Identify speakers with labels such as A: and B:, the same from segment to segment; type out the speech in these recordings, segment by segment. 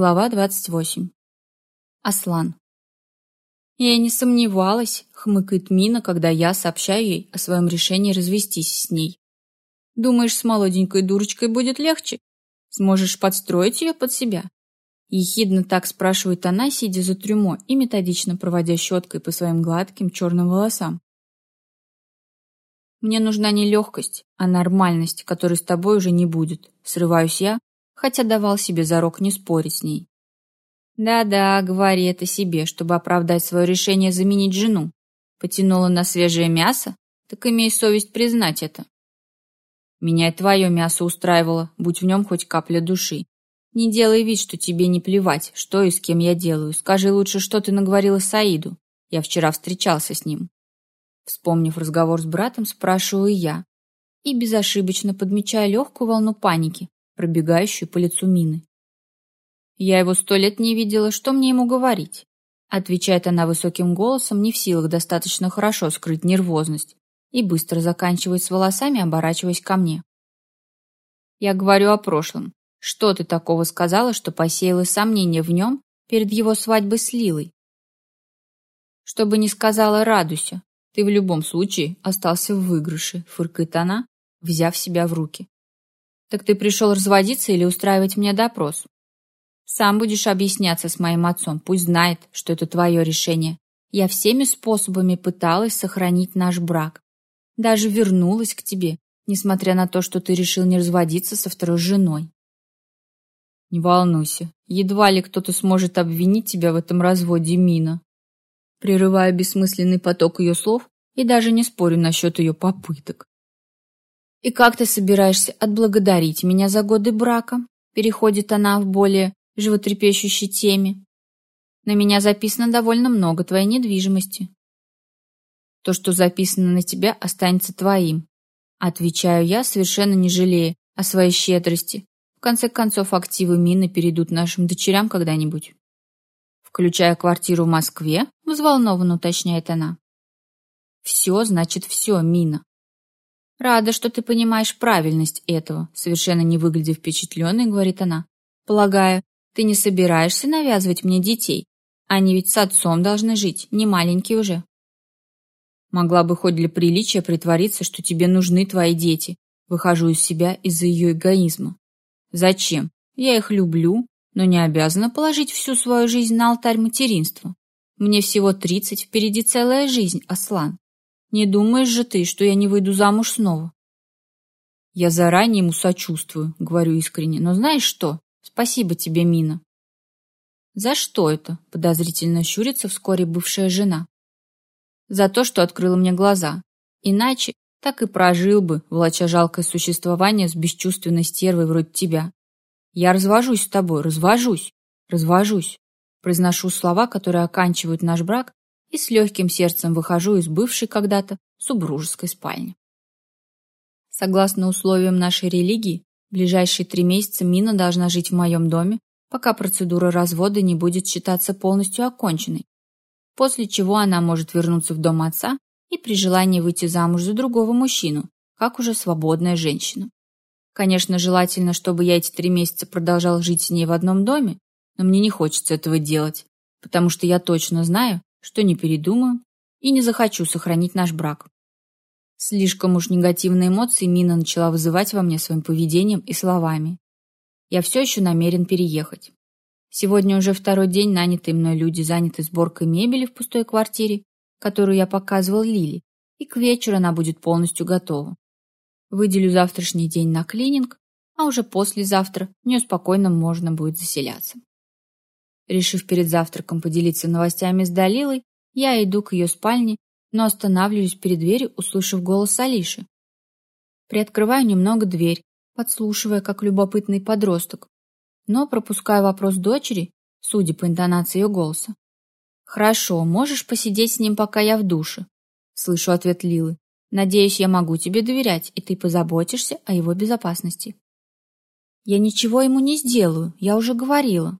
A: Глава 28. Аслан. «Я не сомневалась», — хмыкает Мина, когда я сообщаю ей о своем решении развестись с ней. «Думаешь, с молоденькой дурочкой будет легче? Сможешь подстроить ее под себя?» Ехидно так спрашивает она, сидя за трюмо и методично проводя щеткой по своим гладким черным волосам. «Мне нужна не легкость, а нормальность, которой с тобой уже не будет», — срываюсь я, хотя давал себе зарок не спорить с ней. «Да-да, говори это себе, чтобы оправдать свое решение заменить жену. Потянула на свежее мясо? Так имей совесть признать это». «Меня и твое мясо устраивало, будь в нем хоть капля души. Не делай вид, что тебе не плевать, что и с кем я делаю. Скажи лучше, что ты наговорила Саиду. Я вчера встречался с ним». Вспомнив разговор с братом, спрашиваю я и безошибочно подмечаю легкую волну паники, пробегающую по лицу Мины. «Я его сто лет не видела, что мне ему говорить?» Отвечает она высоким голосом, не в силах достаточно хорошо скрыть нервозность, и быстро заканчивает с волосами, оборачиваясь ко мне. «Я говорю о прошлом. Что ты такого сказала, что посеяла сомнения в нем перед его свадьбой с Лилой?» «Чтобы не сказала, радуйся. Ты в любом случае остался в выигрыше», фыркает она, взяв себя в руки. Так ты пришел разводиться или устраивать мне допрос? Сам будешь объясняться с моим отцом, пусть знает, что это твое решение. Я всеми способами пыталась сохранить наш брак. Даже вернулась к тебе, несмотря на то, что ты решил не разводиться со второй женой. Не волнуйся, едва ли кто-то сможет обвинить тебя в этом разводе, Мина. Прерывая бессмысленный поток ее слов и даже не спорю насчет ее попыток. «И как ты собираешься отблагодарить меня за годы брака?» Переходит она в более животрепещущей теме. «На меня записано довольно много твоей недвижимости». «То, что записано на тебя, останется твоим», отвечаю я, совершенно не жалея о своей щедрости. В конце концов, активы Мины перейдут нашим дочерям когда-нибудь. Включая квартиру в Москве, взволнованно уточняет она. Все значит все, Мина. «Рада, что ты понимаешь правильность этого», совершенно не выглядя впечатленной, говорит она. «Полагаю, ты не собираешься навязывать мне детей? Они ведь с отцом должны жить, не маленькие уже». Могла бы хоть для приличия притвориться, что тебе нужны твои дети. Выхожу из себя из-за ее эгоизма. Зачем? Я их люблю, но не обязана положить всю свою жизнь на алтарь материнства. Мне всего тридцать, впереди целая жизнь, Аслан. Не думаешь же ты, что я не выйду замуж снова? Я заранее ему сочувствую, говорю искренне. Но знаешь что? Спасибо тебе, Мина. За что это? Подозрительно щурится вскоре бывшая жена. За то, что открыла мне глаза. Иначе так и прожил бы, влача жалкое существование с бесчувственной стервой вроде тебя. Я развожусь с тобой, развожусь, развожусь. Произношу слова, которые оканчивают наш брак, и с легким сердцем выхожу из бывшей когда-то супружеской спальни. Согласно условиям нашей религии, ближайшие три месяца Мина должна жить в моем доме, пока процедура развода не будет считаться полностью оконченной, после чего она может вернуться в дом отца и при желании выйти замуж за другого мужчину, как уже свободная женщина. Конечно, желательно, чтобы я эти три месяца продолжал жить с ней в одном доме, но мне не хочется этого делать, потому что я точно знаю, что не передумаю и не захочу сохранить наш брак. Слишком уж негативные эмоции Мина начала вызывать во мне своим поведением и словами. Я все еще намерен переехать. Сегодня уже второй день нанятые мной люди заняты сборкой мебели в пустой квартире, которую я показывал Лили, и к вечеру она будет полностью готова. Выделю завтрашний день на клининг, а уже послезавтра в нее спокойно можно будет заселяться. Решив перед завтраком поделиться новостями с Далилой, я иду к ее спальне, но останавливаюсь перед дверью, услышав голос Алиши. Приоткрываю немного дверь, подслушивая, как любопытный подросток, но пропускаю вопрос дочери, судя по интонации ее голоса. «Хорошо, можешь посидеть с ним, пока я в душе», — слышу ответ Лилы. «Надеюсь, я могу тебе доверять, и ты позаботишься о его безопасности». «Я ничего ему не сделаю, я уже говорила»,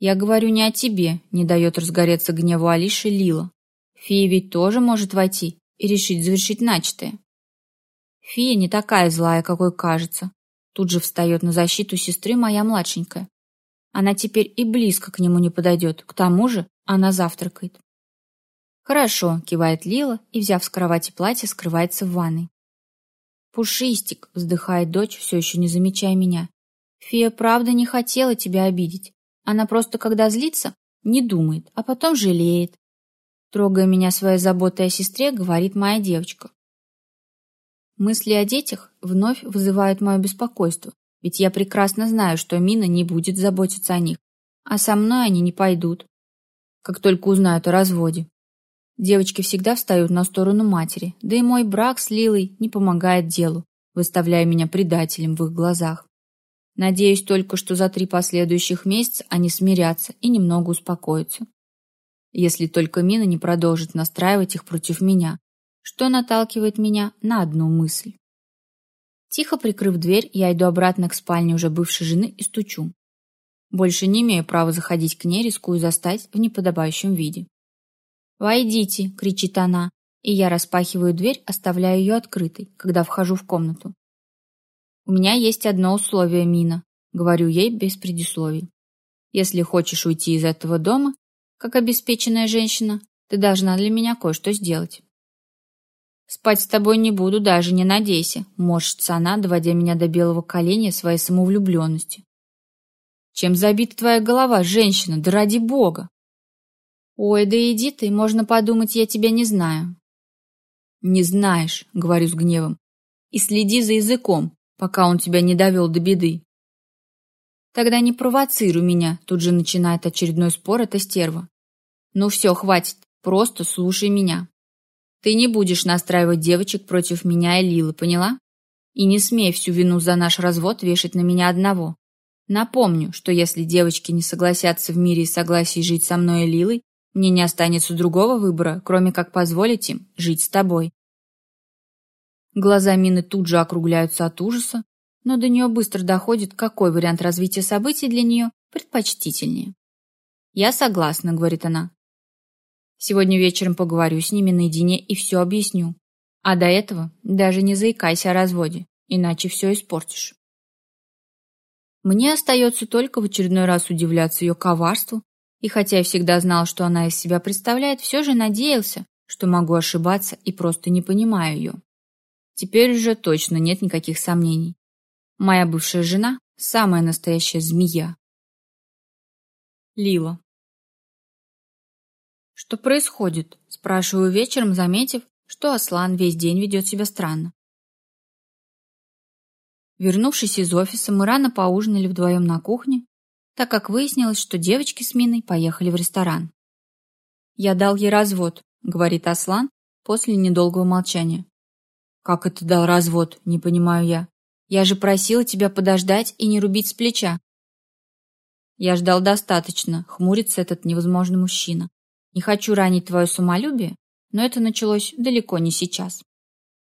A: «Я говорю не о тебе», — не дает разгореться гневу Алиши Лила. «Фия ведь тоже может войти и решить завершить начатое». «Фия не такая злая, какой кажется». Тут же встает на защиту сестры моя младшенькая. Она теперь и близко к нему не подойдет. К тому же она завтракает. «Хорошо», — кивает Лила и, взяв с кровати платье, скрывается в ванной. «Пушистик», — вздыхает дочь, все еще не замечая меня. «Фея правда не хотела тебя обидеть. Она просто, когда злится, не думает, а потом жалеет». Трогая меня своей заботой о сестре, говорит моя девочка. Мысли о детях вновь вызывают мое беспокойство, ведь я прекрасно знаю, что Мина не будет заботиться о них, а со мной они не пойдут, как только узнают о разводе. Девочки всегда встают на сторону матери, да и мой брак с Лилой не помогает делу, выставляя меня предателем в их глазах. Надеюсь только, что за три последующих месяца они смирятся и немного успокоятся. Если только Мина не продолжит настраивать их против меня, что наталкивает меня на одну мысль. Тихо прикрыв дверь, я иду обратно к спальне уже бывшей жены и стучу. Больше не имею права заходить к ней, рискую застать в неподобающем виде. «Войдите!» — кричит она, и я распахиваю дверь, оставляя ее открытой, когда вхожу в комнату. «У меня есть одно условие, Мина», — говорю ей без предисловий. «Если хочешь уйти из этого дома, как обеспеченная женщина, ты должна для меня кое-что сделать». «Спать с тобой не буду, даже не надейся», — морщится она, доводя меня до белого коленя своей самовлюбленности. «Чем забита твоя голова, женщина, да ради бога!» «Ой, да иди ты, можно подумать, я тебя не знаю». «Не знаешь», — говорю с гневом, — «и следи за языком, пока он тебя не довел до беды». «Тогда не провоцируй меня», — тут же начинает очередной спор эта стерва. «Ну все, хватит, просто слушай меня. Ты не будешь настраивать девочек против меня и Лилы, поняла? И не смей всю вину за наш развод вешать на меня одного. Напомню, что если девочки не согласятся в мире и согласии жить со мной и Лилой, мне не останется другого выбора, кроме как позволить им жить с тобой. Глаза Мины тут же округляются от ужаса, но до нее быстро доходит, какой вариант развития событий для нее предпочтительнее. «Я согласна», — говорит она. «Сегодня вечером поговорю с ними наедине и все объясню. А до этого даже не заикайся о разводе, иначе все испортишь». Мне остается только в очередной раз удивляться ее коварству и хотя я всегда знал, что она из себя представляет, все же надеялся, что могу ошибаться и просто не понимаю ее. Теперь уже точно нет никаких сомнений. Моя бывшая жена – самая настоящая змея. Лила. «Что происходит?» – спрашиваю вечером, заметив, что Аслан весь день ведет себя странно. Вернувшись из офиса, мы рано поужинали вдвоем на кухне так как выяснилось, что девочки с Миной поехали в ресторан. «Я дал ей развод», — говорит Аслан после недолгого молчания. «Как это дал развод?» — не понимаю я. «Я же просила тебя подождать и не рубить с плеча». «Я ждал достаточно», — хмурится этот невозможный мужчина. «Не хочу ранить твое самолюбие, но это началось далеко не сейчас.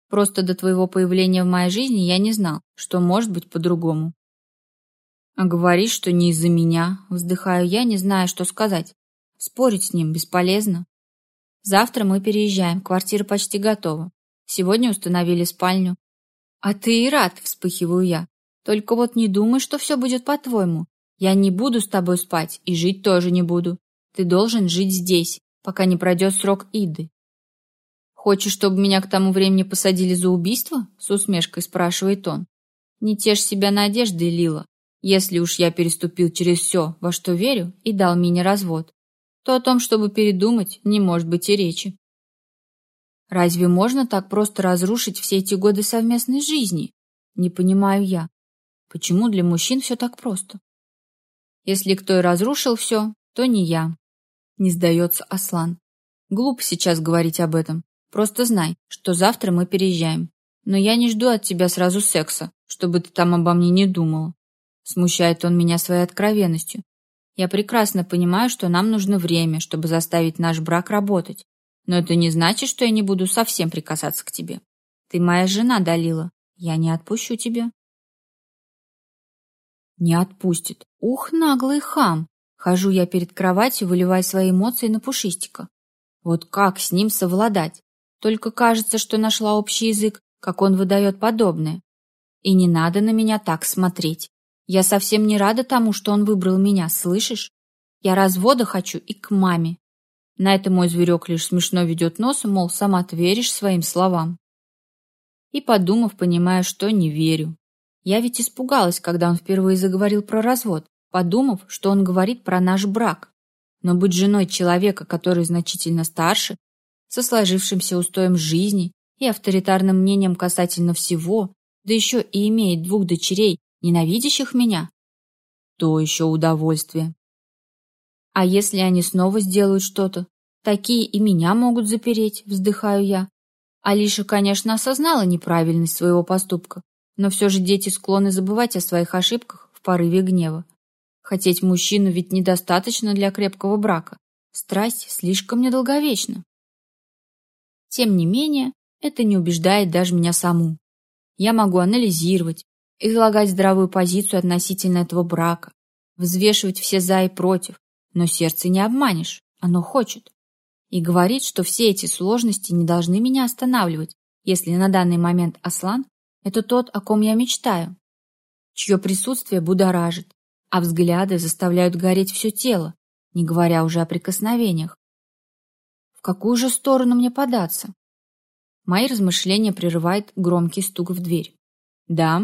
A: Просто до твоего появления в моей жизни я не знал, что может быть по-другому. А говорит, что не из-за меня. Вздыхаю я, не знаю, что сказать. Спорить с ним бесполезно. Завтра мы переезжаем, квартира почти готова. Сегодня установили спальню. А ты и рад, вспыхиваю я. Только вот не думай, что все будет по-твоему. Я не буду с тобой спать и жить тоже не буду. Ты должен жить здесь, пока не пройдет срок Иды. Хочешь, чтобы меня к тому времени посадили за убийство? С усмешкой спрашивает он. Не тешь себя надеждой, Лила. Если уж я переступил через все, во что верю, и дал Мине развод, то о том, чтобы передумать, не может быть и речи. Разве можно так просто разрушить все эти годы совместной жизни? Не понимаю я. Почему для мужчин все так просто? Если кто и разрушил все, то не я. Не сдается Аслан. Глупо сейчас говорить об этом. Просто знай, что завтра мы переезжаем. Но я не жду от тебя сразу секса, чтобы ты там обо мне не думала. Смущает он меня своей откровенностью. Я прекрасно понимаю, что нам нужно время, чтобы заставить наш брак работать. Но это не значит, что я не буду совсем прикасаться к тебе. Ты моя жена, Далила. Я не отпущу тебя. Не отпустит. Ух, наглый хам. Хожу я перед кроватью, выливая свои эмоции на пушистика. Вот как с ним совладать? Только кажется, что нашла общий язык, как он выдает подобное. И не надо на меня так смотреть. Я совсем не рада тому, что он выбрал меня, слышишь? Я развода хочу и к маме. На это мой зверек лишь смешно ведет носом, мол, сама ты веришь своим словам. И, подумав, понимая, что не верю. Я ведь испугалась, когда он впервые заговорил про развод, подумав, что он говорит про наш брак. Но быть женой человека, который значительно старше, со сложившимся устоем жизни и авторитарным мнением касательно всего, да еще и имеет двух дочерей, ненавидящих меня, то еще удовольствие. А если они снова сделают что-то? Такие и меня могут запереть, вздыхаю я. Алиша, конечно, осознала неправильность своего поступка, но все же дети склонны забывать о своих ошибках в порыве гнева. Хотеть мужчину ведь недостаточно для крепкого брака. Страсть слишком недолговечна. Тем не менее, это не убеждает даже меня саму. Я могу анализировать, излагать здравую позицию относительно этого брака, взвешивать все за и против, но сердце не обманешь, оно хочет. И говорит, что все эти сложности не должны меня останавливать, если на данный момент Аслан – это тот, о ком я мечтаю, чье присутствие будоражит, а взгляды заставляют гореть все тело, не говоря уже о прикосновениях. В какую же сторону мне податься? Мои размышления прерывает громкий стук в дверь. «Да?»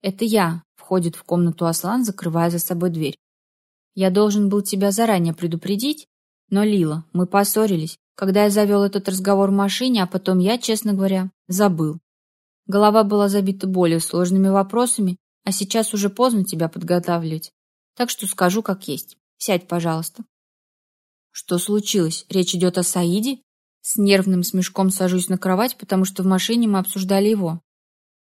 A: «Это я», — входит в комнату Аслан, закрывая за собой дверь. «Я должен был тебя заранее предупредить, но, Лила, мы поссорились, когда я завел этот разговор в машине, а потом я, честно говоря, забыл. Голова была забита более сложными вопросами, а сейчас уже поздно тебя подготавливать. Так что скажу как есть. Сядь, пожалуйста. Что случилось? Речь идет о Саиде? С нервным смешком сажусь на кровать, потому что в машине мы обсуждали его.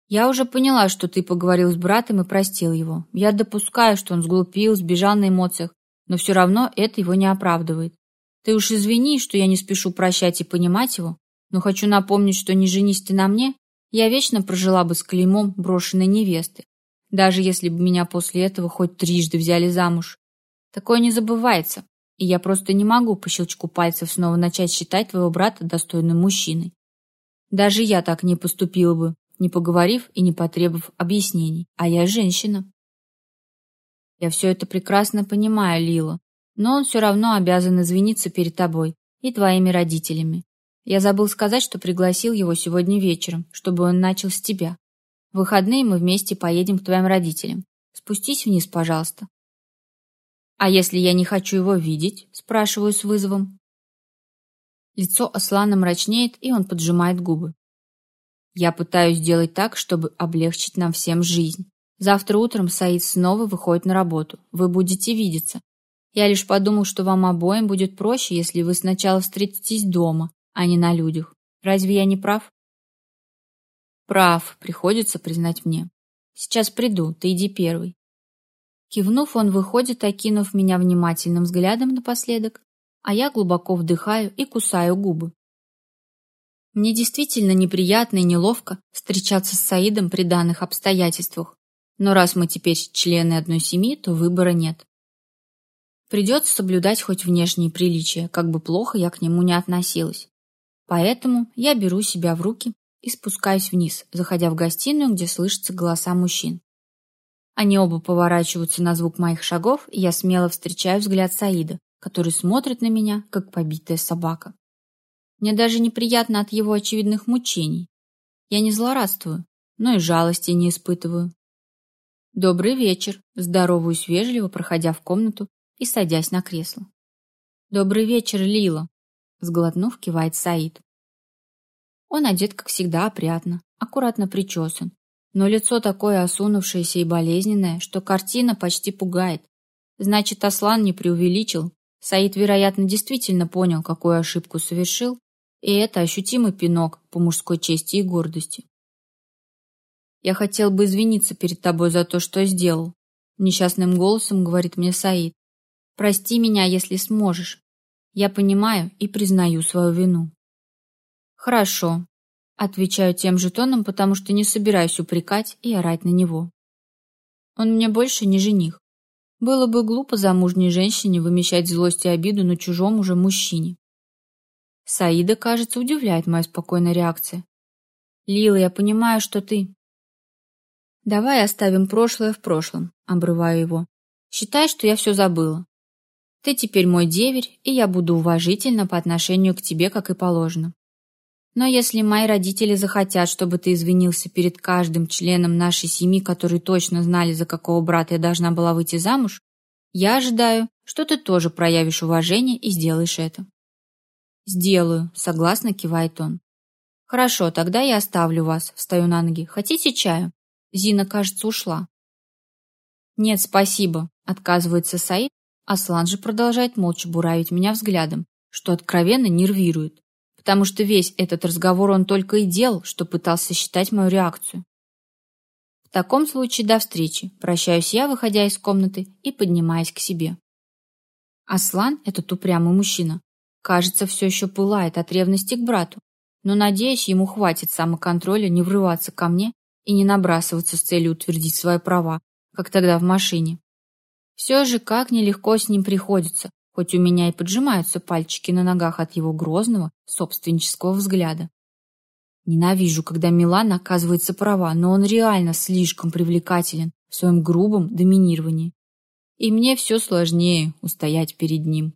A: Я уже поняла, что ты поговорил с братом и простил его. Я допускаю, что он сглупил, сбежал на эмоциях, но все равно это его не оправдывает. Ты уж извини, что я не спешу прощать и понимать его, но хочу напомнить, что не женись ты на мне, я вечно прожила бы с клеймом брошенной невесты, даже если бы меня после этого хоть трижды взяли замуж. Такое не забывается, и я просто не могу по щелчку пальцев снова начать считать твоего брата достойным мужчиной. Даже я так не поступила бы, не поговорив и не потребовав объяснений, а я женщина. Я все это прекрасно понимаю, Лила, но он все равно обязан извиниться перед тобой и твоими родителями. Я забыл сказать, что пригласил его сегодня вечером, чтобы он начал с тебя. В выходные мы вместе поедем к твоим родителям. Спустись вниз, пожалуйста. А если я не хочу его видеть? Спрашиваю с вызовом. Лицо Аслана мрачнеет, и он поджимает губы. Я пытаюсь сделать так, чтобы облегчить нам всем жизнь. Завтра утром Саид снова выходит на работу. Вы будете видеться. Я лишь подумал, что вам обоим будет проще, если вы сначала встретитесь дома, а не на людях. Разве я не прав? Прав, приходится признать мне. Сейчас приду, ты иди первый. Кивнув, он выходит, окинув меня внимательным взглядом напоследок, а я глубоко вдыхаю и кусаю губы. Мне действительно неприятно и неловко встречаться с Саидом при данных обстоятельствах, но раз мы теперь члены одной семьи, то выбора нет. Придется соблюдать хоть внешние приличия, как бы плохо я к нему не относилась. Поэтому я беру себя в руки и спускаюсь вниз, заходя в гостиную, где слышатся голоса мужчин. Они оба поворачиваются на звук моих шагов, и я смело встречаю взгляд Саида, который смотрит на меня, как побитая собака. Мне даже неприятно от его очевидных мучений. Я не злорадствую, но и жалости не испытываю. «Добрый вечер», здороваюсь вежливо, проходя в комнату и садясь на кресло. «Добрый вечер, Лила», сглотнув, кивает Саид. Он одет, как всегда, опрятно, аккуратно причесан, но лицо такое осунувшееся и болезненное, что картина почти пугает. Значит, Аслан не преувеличил. Саид, вероятно, действительно понял, какую ошибку совершил, и это ощутимый пинок по мужской чести и гордости. «Я хотел бы извиниться перед тобой за то, что сделал», несчастным голосом говорит мне Саид. «Прости меня, если сможешь. Я понимаю и признаю свою вину». «Хорошо», — отвечаю тем же тоном, потому что не собираюсь упрекать и орать на него. Он мне больше не жених. Было бы глупо замужней женщине вымещать злость и обиду на чужом уже мужчине. Саида, кажется, удивляет моя спокойная реакция. «Лила, я понимаю, что ты...» Давай оставим прошлое в прошлом, обрываю его. Считай, что я все забыла. Ты теперь мой деверь, и я буду уважительна по отношению к тебе, как и положено. Но если мои родители захотят, чтобы ты извинился перед каждым членом нашей семьи, которые точно знали, за какого брата я должна была выйти замуж, я ожидаю, что ты тоже проявишь уважение и сделаешь это. Сделаю, согласно кивает он. Хорошо, тогда я оставлю вас, встаю на ноги. Хотите чаю? Зина, кажется, ушла. Нет, спасибо, отказывается Саид, Аслан же продолжает молча буравить меня взглядом, что откровенно нервирует, потому что весь этот разговор он только и делал, что пытался считать мою реакцию. В таком случае до встречи. Прощаюсь я, выходя из комнаты и поднимаясь к себе. Аслан, этот упрямый мужчина, кажется, все еще пылает от ревности к брату, но, надеюсь, ему хватит самоконтроля не врываться ко мне и не набрасываться с целью утвердить свои права, как тогда в машине. Все же как нелегко с ним приходится, хоть у меня и поджимаются пальчики на ногах от его грозного, собственнического взгляда. Ненавижу, когда Милан оказывается права, но он реально слишком привлекателен в своем грубом доминировании. И мне все сложнее устоять перед ним.